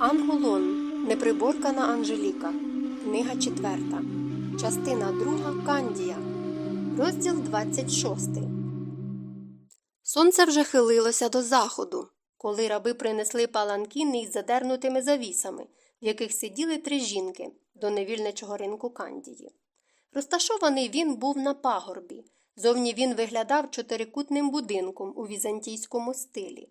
Ангулон. Неприборкана Анжеліка. Книга 4. Частина 2. Кандія. Розділ 26. Сонце вже хилилося до заходу, коли раби принесли паланкіни із задернутими завісами, в яких сиділи три жінки до невільничого ринку Кандії. Розташований він був на пагорбі. Зовні він виглядав чотирикутним будинком у візантійському стилі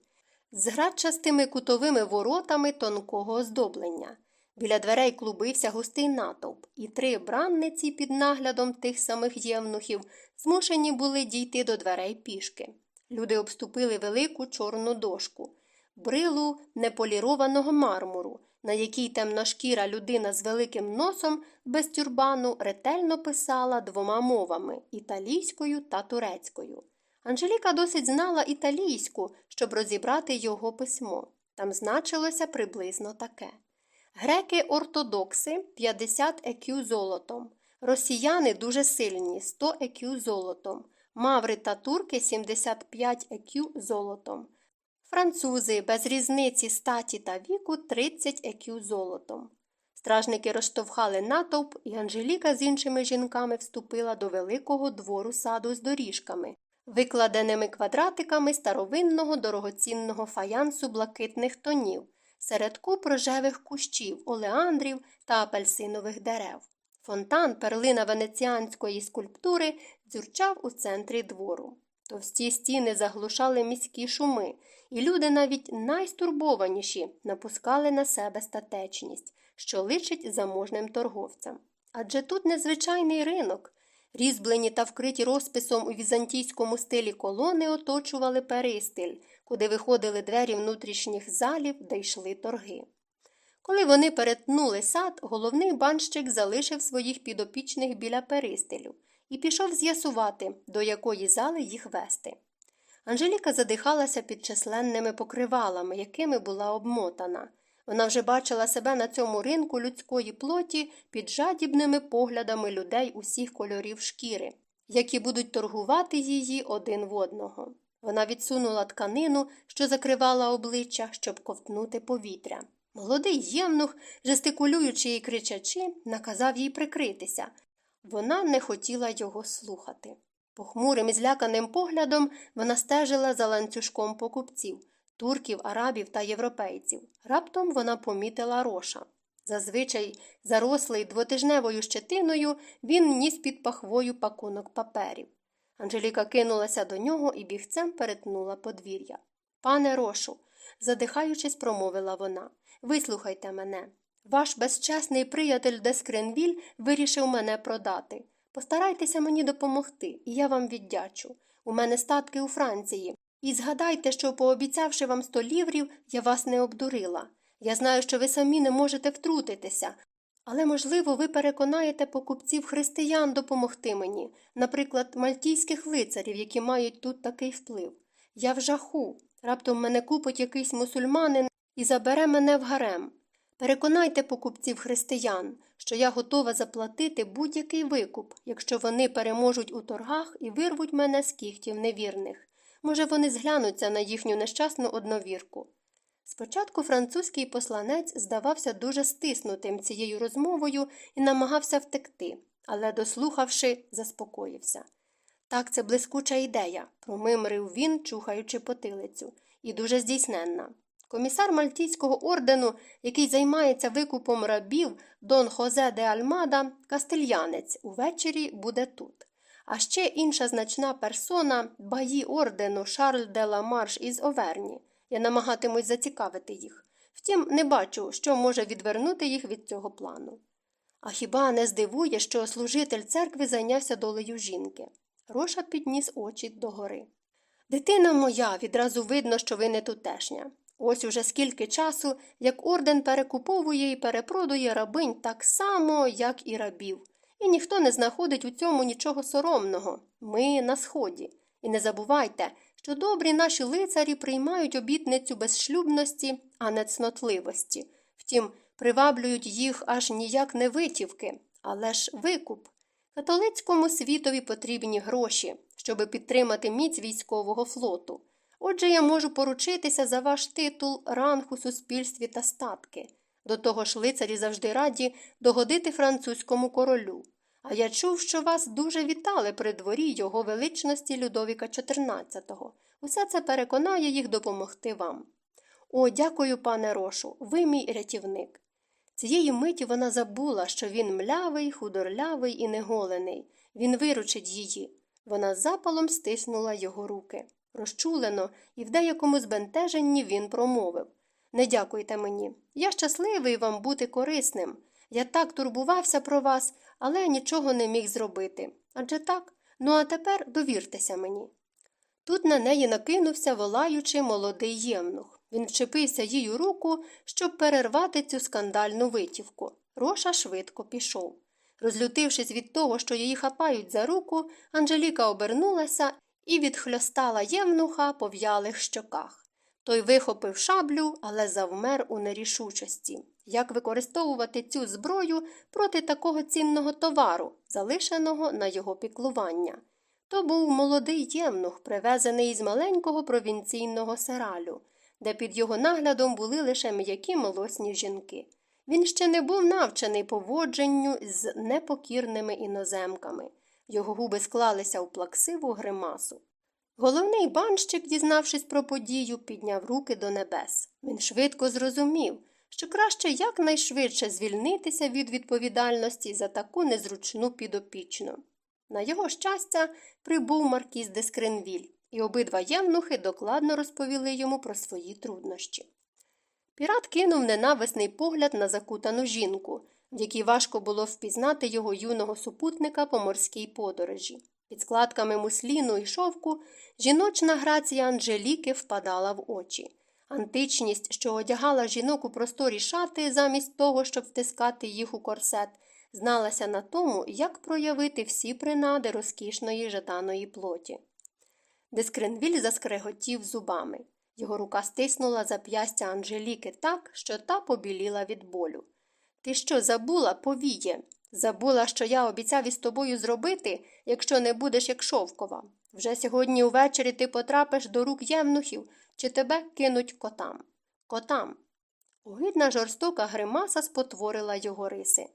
з градчастими кутовими воротами тонкого оздоблення. Біля дверей клубився густий натовп, і три бранниці під наглядом тих самих євнухів змушені були дійти до дверей пішки. Люди обступили велику чорну дошку, брилу неполірованого мармуру, на якій темношкіра людина з великим носом без тюрбану ретельно писала двома мовами італійською та турецькою. Анжеліка досить знала італійську, щоб розібрати його письмо. Там значилося приблизно таке. Греки ортодокси 50 екю золотом, росіяни дуже сильні 100 екю золотом, маври та турки 75 екю золотом, французи без різниці статі та віку 30 екю золотом. Стражники розштовхали натовп, і Анжеліка з іншими жінками вступила до великого двору саду з доріжками, викладеними квадратиками старовинного дорогоцінного фаянсу блакитних тонів, серед куп рожевих кущів, олеандрів та апельсинових дерев. Фонтан, перлина венеціанської скульптури, дзюрчав у центрі двору. Товсті стіни заглушали міські шуми, і люди навіть найстурбованіші напускали на себе статечність, що личить заможним торговцям. Адже тут незвичайний ринок. Різьблені та вкриті розписом у візантійському стилі колони оточували перистиль, куди виходили двері внутрішніх залів, де йшли торги. Коли вони перетнули сад, головний банщик залишив своїх підопічних біля перистилю і пішов з'ясувати, до якої зали їх вести. Анжеліка задихалася під численними покривалами, якими була обмотана. Вона вже бачила себе на цьому ринку людської плоті під жадібними поглядами людей усіх кольорів шкіри, які будуть торгувати її один в одного. Вона відсунула тканину, що закривала обличчя, щоб ковтнути повітря. Молодий євнух, жестикулюючи і кричачи, наказав їй прикритися. Вона не хотіла його слухати. Похмурим і зляканим поглядом вона стежила за ланцюжком покупців турків, арабів та європейців. Раптом вона помітила роша. Зазвичай, зарослий двотижневою щетиною, він ніс під пахвою пакунок паперів. Анжеліка кинулася до нього і бігцем перетнула подвір'я. Пане рошу, задихаючись, промовила вона, вислухайте мене. Ваш безчесний приятель Дескренвіль вирішив мене продати. Постарайтеся мені допомогти, і я вам віддячу. У мене статки у Франції. І згадайте, що, пообіцявши вам сто ліврів, я вас не обдурила. Я знаю, що ви самі не можете втрутитися, але, можливо, ви переконаєте покупців християн допомогти мені, наприклад, мальтійських лицарів, які мають тут такий вплив. Я в жаху. Раптом мене купить якийсь мусульманин і забере мене в гарем. Переконайте покупців християн, що я готова заплатити будь-який викуп, якщо вони переможуть у торгах і вирвуть мене з кігтів невірних. Може, вони зглянуться на їхню нещасну одновірку. Спочатку французький посланець здавався дуже стиснутим цією розмовою і намагався втекти, але, дослухавши, заспокоївся. Так, це блискуча ідея, промимрив він, чухаючи потилицю, і дуже здійсненна. Комісар Мальтійського ордену, який займається викупом рабів Дон Хозе де Альмада, кастельянець, увечері буде тут. А ще інша значна персона баї ордену Шарль де Ламарш із Оверні. Я намагатимусь зацікавити їх. Втім, не бачу, що може відвернути їх від цього плану. А хіба не здивує, що служитель церкви зайнявся долею жінки? Роша підніс очі догори. Дитина моя, відразу видно, що ви не тутешня. Ось уже скільки часу, як орден перекуповує і перепродує рабинь так само, як і рабів. І ніхто не знаходить у цьому нічого соромного. Ми на сході. І не забувайте, що добрі наші лицарі приймають обітницю безшлюбності, а не цнотливості. Втім, приваблюють їх аж ніяк не витівки, але ж викуп. Католицькому світові потрібні гроші, щоби підтримати міць військового флоту. Отже, я можу поручитися за ваш титул, ранг у суспільстві та статки. До того ж лицарі завжди раді догодити французькому королю. А я чув, що вас дуже вітали при дворі його величності Людовіка XIV. Усе це переконає їх допомогти вам. О, дякую, пане Рошу, ви мій рятівник. Цієї миті вона забула, що він млявий, худорлявий і неголений. Він виручить її. Вона запалом стиснула його руки. Розчулено, і в деякому збентеженні він промовив Не дякуйте мені. Я щасливий вам бути корисним. Я так турбувався про вас, але нічого не міг зробити. Адже так? Ну, а тепер довіртеся мені. Тут на неї накинувся волаючи молодий євнух. Він вчепився їй у руку, щоб перервати цю скандальну витівку. Роша швидко пішов. Розлютившись від того, що її хапають за руку, Анжеліка обернулася і відхльостала євнуха по в'ялих щоках. Той вихопив шаблю, але завмер у нерішучості. Як використовувати цю зброю проти такого цінного товару, залишеного на його піклування? То був молодий євнух, привезений із маленького провінційного сералю, де під його наглядом були лише м'які молосні жінки. Він ще не був навчений поводженню з непокірними іноземками. Його губи склалися у плаксиву гримасу. Головний банщик, дізнавшись про подію, підняв руки до небес. Він швидко зрозумів, що краще якнайшвидше звільнитися від відповідальності за таку незручну підопічну. На його щастя, прибув маркіз де Скринвіль, і обидва євнухи докладно розповіли йому про свої труднощі. Пірат кинув ненависний погляд на закутану жінку, в якій важко було впізнати його юного супутника по морській подорожі. Під складками мусліну і шовку жіночна грація Анжеліки впадала в очі. Античність, що одягала жінок у просторі шати, замість того, щоб втискати їх у корсет, зналася на тому, як проявити всі принади розкішної жаданої плоті. Дескренвіль заскреготів зубами. Його рука стиснула зап'ястя Анжеліки так, що та побіліла від болю. Ти що, забула, повіє? Забула, що я обіцяв із тобою зробити, якщо не будеш як шовкова. Вже сьогодні увечері ти потрапиш до рук євнухів, чи тебе кинуть котам. Котам. Огидна жорстока гримаса спотворила його риси.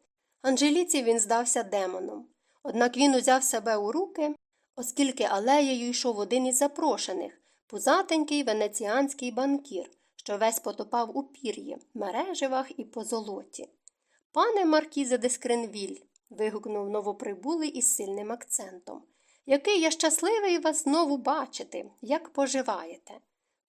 Анжеліці він здався демоном. Однак він узяв себе у руки, оскільки алеєю йшов один із запрошених пузатенький венеціанський банкір, що весь потопав у пір'ї, мереживах і позолоті. Пане Маркізе де Скренвіль, вигукнув новоприбулий із сильним акцентом. Який я щасливий вас знову бачити, як поживаєте.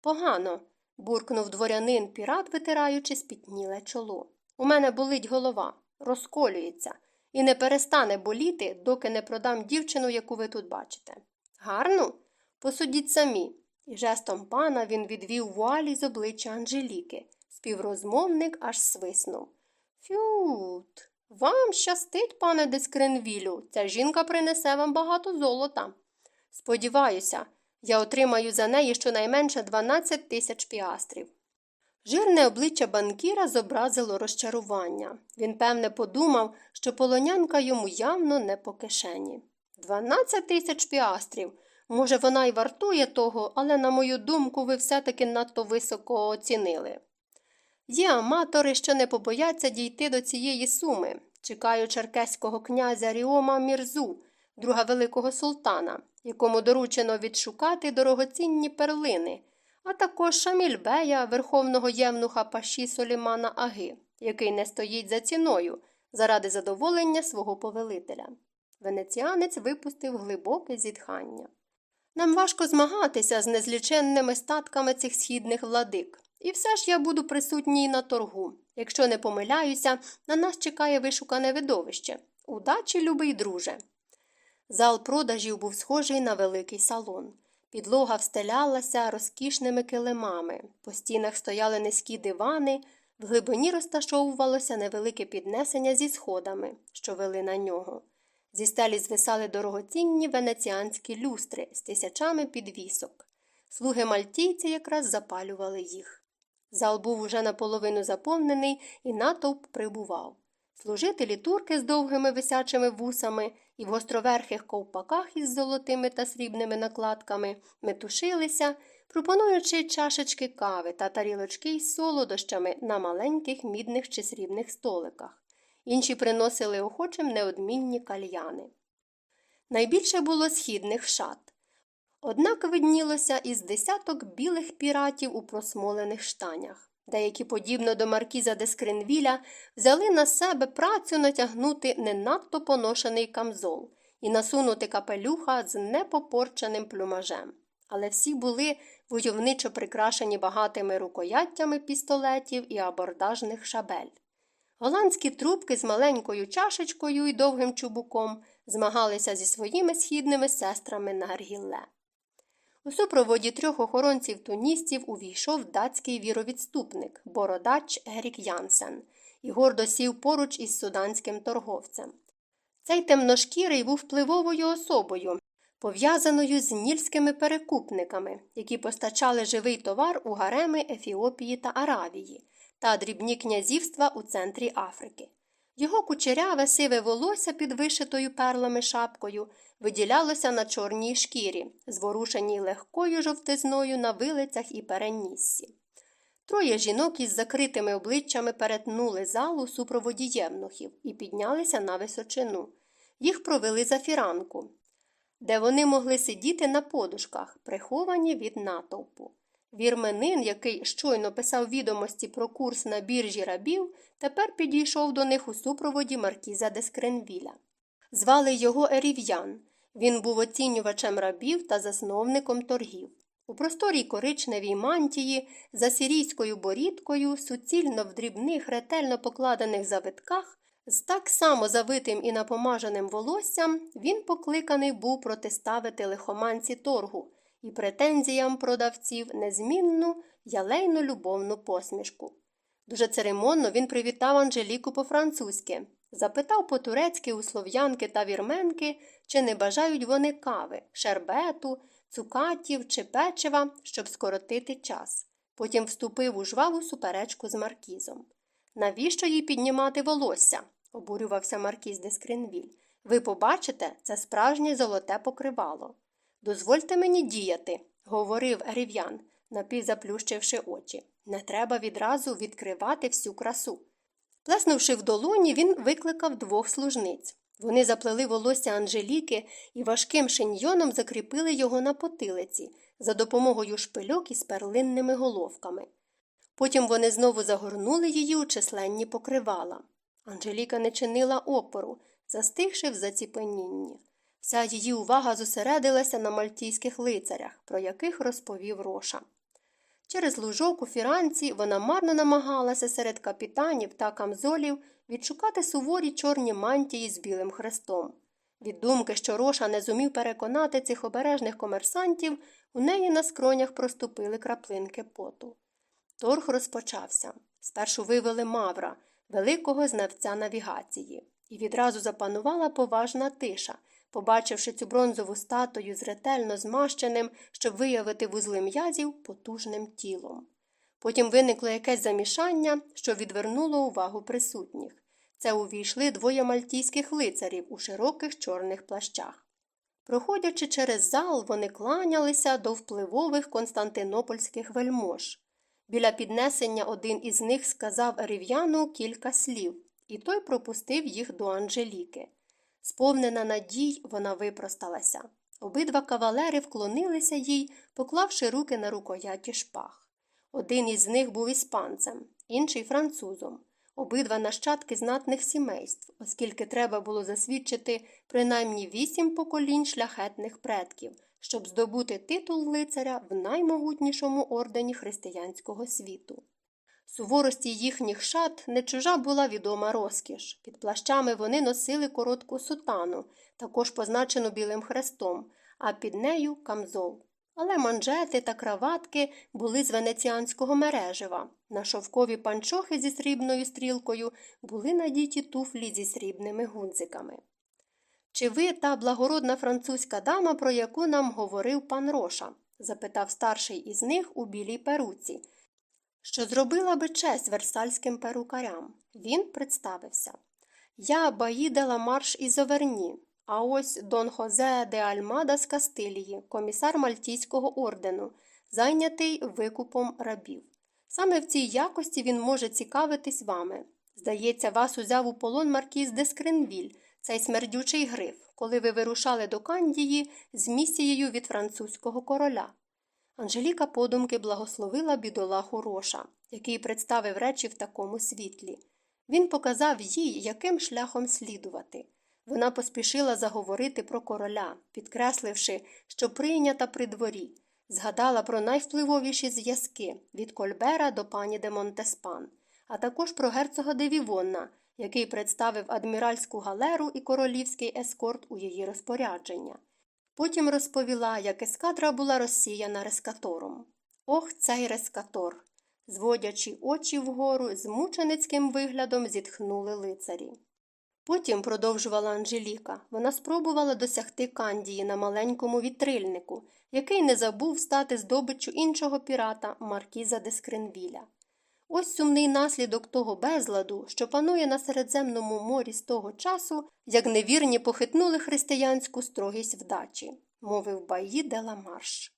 Погано, буркнув дворянин пірат, витираючи спітніле чоло. У мене болить голова, розколюється, і не перестане боліти, доки не продам дівчину, яку ви тут бачите. Гарно? Посудіть самі. І жестом пана він відвів вуалі з обличчя Анжеліки. Співрозмовник аж свиснув. Фют, вам щастить, пане Дескренвілю, ця жінка принесе вам багато золота. Сподіваюся, я отримаю за неї щонайменше 12 тисяч піастрів. Жирне обличчя банкіра зобразило розчарування. Він, певне, подумав, що полонянка йому явно не по кишені. Дванадцять тисяч піастрів. Може, вона й вартує того, але, на мою думку, ви все таки надто високо оцінили. Є аматори, що не побояться дійти до цієї суми. Чекаю черкеського князя Ріома Мірзу, друга великого султана, якому доручено відшукати дорогоцінні перлини, а також Шамільбея, верховного євнуха паші Солімана Аги, який не стоїть за ціною заради задоволення свого повелителя. Венеціанець випустив глибоке зітхання. Нам важко змагатися з незліченними статками цих східних владик. І все ж я буду присутній на торгу. Якщо не помиляюся, на нас чекає вишукане видовище. Удачі, любий друже. Зал продажів був схожий на великий салон. Підлога встелялася розкішними килимами, по стінах стояли низькі дивани, в глибині розташовувалося невелике піднесення зі сходами, що вели на нього. Зі стелі звисали дорогоцінні венеціанські люстри з тисячами підвісок. Слуги мальтійці якраз запалювали їх. Зал був уже наполовину заповнений і натовп прибував. Служителі турки з довгими висячими вусами і в гостроверхих ковпаках із золотими та срібними накладками метушилися, пропонуючи чашечки кави та тарілочки із солодощами на маленьких мідних чи срібних столиках. Інші приносили охочим неодмінні кальяни. Найбільше було східних шат. Однак виднілося із десяток білих піратів у просмолених штанях. Деякі, подібно до маркіза де Скринвіля, взяли на себе працю натягнути не надто поношений камзол і насунути капелюха з непопорченим плюмажем. Але всі були войовничо прикрашені багатими рукояттями пістолетів і абордажних шабель. Голландські трубки з маленькою чашечкою і довгим чубуком змагалися зі своїми східними сестрами на Гаргілле. У супроводі трьох охоронців туністів увійшов датський віровідступник, бородач Ерік Янсен, і гордо сів поруч із суданським торговцем. Цей темношкірий був впливовою особою, пов'язаною з нільськими перекупниками, які постачали живий товар у гареми Ефіопії та Аравії та дрібні князівства у центрі Африки. Його кучеряве сиве волосся під вишитою перлами шапкою виділялося на чорній шкірі, зворушеній легкою жовтизною на вилицях і переніссі. Троє жінок із закритими обличчями перетнули залу супроводі євнухів і піднялися на височину. Їх провели за фіранку, де вони могли сидіти на подушках, приховані від натовпу. Вірменин, який щойно писав відомості про курс на біржі рабів, тепер підійшов до них у супроводі маркіза де Скренвіля. Звали його Ерів'ян. Він був оцінювачем рабів та засновником торгів. У просторій коричневій мантії, за сирійською борідкою, суцільно в дрібних, ретельно покладених завитках, з так само завитим і напомаженим волоссям, він покликаний був протиставити лихоманці торгу і претензіям продавців незмінну ялейно любовну посмішку. Дуже церемонно він привітав Анжеліку по-французьки, запитав по турецьки у слов'янки та вірменки, чи не бажають вони кави, шербету, цукатів чи печива, щоб скоротити час. Потім вступив у жваву суперечку з маркізом. Навіщо їй піднімати волосся? обурювався маркіз де Скринвіль. Ви побачите, це справжнє золоте покривало. Дозвольте мені діяти, говорив рів'ян, напівзаплющивши очі. Не треба відразу відкривати всю красу. Плеснувши в долоні, він викликав двох служниць. Вони заплели волосся Анжеліки і важким шиньйоном закріпили його на потилиці за допомогою шпильок із перлинними головками. Потім вони знову загорнули її у численні покривала. Анжеліка не чинила опору, застигши в заціпенінні. Вся її увага зосередилася на мальтійських лицарях, про яких розповів Роша. Через лужок у фіранці вона марно намагалася серед капітанів та камзолів відшукати суворі чорні мантії з білим хрестом. Від думки, що Роша не зумів переконати цих обережних комерсантів, у неї на скронях проступили краплинки поту. Торг розпочався. Спершу вивели Мавра, великого знавця навігації, і відразу запанувала поважна тиша, побачивши цю бронзову статую з ретельно змащеним, щоб виявити вузли м'язів потужним тілом. Потім виникло якесь замішання, що відвернуло увагу присутніх. Це увійшли двоє мальтійських лицарів у широких чорних плащах. Проходячи через зал, вони кланялися до впливових константинопольських вельмож. Біля піднесення один із них сказав рів'яну кілька слів, і той пропустив їх до Анжеліки. Сповнена надій, вона випросталася. Обидва кавалери вклонилися їй, поклавши руки на рукояті шпаг. Один із них був іспанцем, інший французом. Обидва нащадки знатних сімейств, оскільки треба було засвідчити принаймні вісім поколінь шляхетних предків, щоб здобути титул лицаря в наймогутнішому ордені християнського світу. Суворості їхніх шат не чужа була відома розкіш. Під плащами вони носили коротку сутану, також позначену білим хрестом, а під нею камзол. Але манжети та краватки були з венеціанського мережева. На шовкові панчохи зі срібною стрілкою були надіті туфлі зі срібними гудзиками. Чи ви та благородна французька дама, про яку нам говорив пан Роша? запитав старший із них у білій перуці, що зробила би честь версальським перукарям. Він представився Я Баїде Марш із Оверні, а ось Дон Хозе де Альмада з Кастилії, комісар Мальтійського ордену, зайнятий викупом рабів. Саме в цій якості він може цікавитись вами. Здається, вас узяв у полон маркіз де Скринвіль, цей смердючий гриф, коли ви вирушали до Кандії з місією від французького короля. Анжеліка подумки благословила бідолаху Роша, який представив речі в такому світлі. Він показав їй, яким шляхом слідувати. Вона поспішила заговорити про короля, підкресливши, що прийнята при дворі, згадала про найвпливовіші зв'язки від Кольбера до пані де Монтеспан, а також про герцога де Вівонна, який представив адміральську галеру і королівський ескорт у її розпорядження. Потім розповіла, як ескадра була розсіяна рескатором. Ох, цей рескатор. Зводячи очі вгору, з мученицьким виглядом зітхнули лицарі. Потім, продовжувала Анжеліка, вона спробувала досягти Кандії на маленькому вітрильнику, який не забув стати здобиччю іншого пірата Маркіза де Скринвіля. Ось сумний наслідок того безладу, що панує на Середземному морі з того часу, як невірні похитнули християнську строгість вдачі, мовив Баї де Ламарш.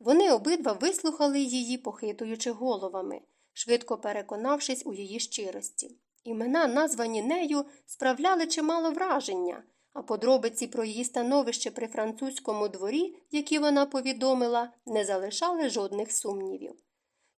Вони обидва вислухали її, похитуючи головами, швидко переконавшись у її щирості. Імена, названі нею, справляли чимало враження, а подробиці про її становище при французькому дворі, які вона повідомила, не залишали жодних сумнівів.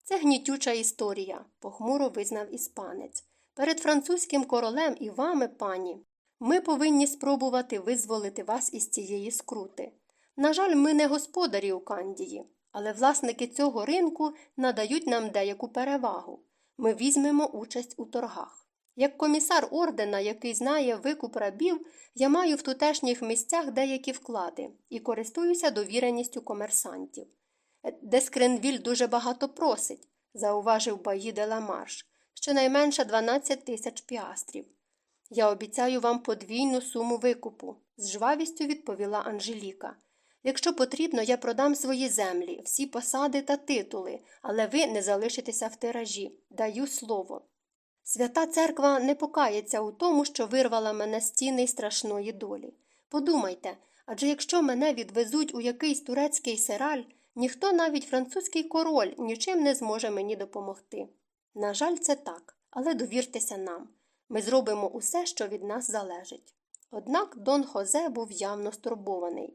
Це гнітюча історія, похмуро визнав іспанець. Перед французьким королем і вами, пані, ми повинні спробувати визволити вас із цієї скрути. На жаль, ми не господарі у Кандії, але власники цього ринку надають нам деяку перевагу. Ми візьмемо участь у торгах. Як комісар ордена, який знає викуп рабів, я маю в тутешніх місцях деякі вклади і користуюся довіреністю комерсантів. Дескренвіль дуже багато просить, зауважив Баї де Ламарш, щонайменше 12 тисяч піастрів. Я обіцяю вам подвійну суму викупу, з жвавістю відповіла Анжеліка. Якщо потрібно, я продам свої землі, всі посади та титули, але ви не залишитеся в тиражі. Даю слово. Свята церква не покається у тому, що вирвала мене з стіни страшної долі. Подумайте, адже якщо мене відвезуть у якийсь турецький сераль, ніхто, навіть французький король, нічим не зможе мені допомогти. На жаль, це так, але довіртеся нам. Ми зробимо усе, що від нас залежить. Однак Дон Хозе був явно стурбований.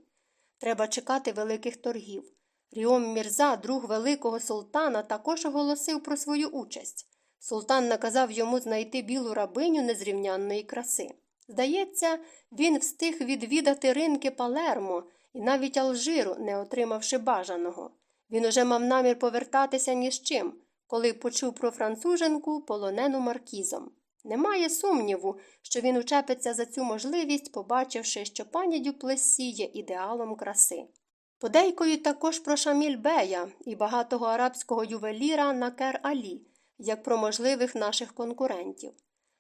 Треба чекати великих торгів. Ріом Мірза, друг великого султана, також оголосив про свою участь. Султан наказав йому знайти білу рабиню незрівнянної краси. Здається, він встиг відвідати ринки Палермо і навіть Алжиру, не отримавши бажаного. Він уже мав намір повертатися ні з чим, коли почув про француженку полонену маркізом. Немає сумніву, що він учепиться за цю можливість, побачивши, що пані Дюплесі є ідеалом краси. Подейкують також про Шаміль Бея і багатого арабського ювеліра Накер Алі, як про можливих наших конкурентів.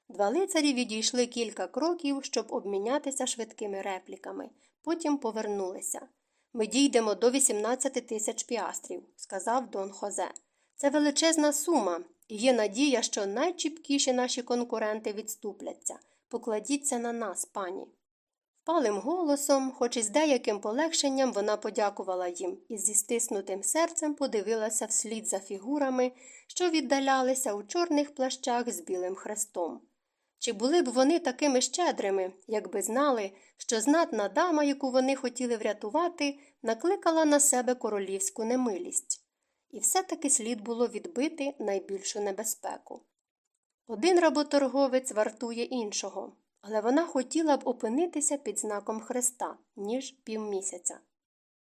Два лицарі відійшли кілька кроків, щоб обмінятися швидкими репліками, потім повернулися. Ми дійдемо до 18 тисяч піастрів, сказав Дон Хозе. Це величезна сума, і є надія, що найчіпкіші наші конкуренти відступляться. Покладіться на нас, пані. Впалим голосом, хоч і з деяким полегшенням, вона подякувала їм і зі стиснутим серцем подивилася вслід за фігурами, що віддалялися у чорних плащах з білим хрестом. Чи були б вони такими щедрими, якби знали, що знатна дама, яку вони хотіли врятувати, накликала на себе королівську немилість? І все таки слід було відбити найбільшу небезпеку. Один работорговець вартує іншого, але вона хотіла б опинитися під знаком хреста, ніж півмісяця.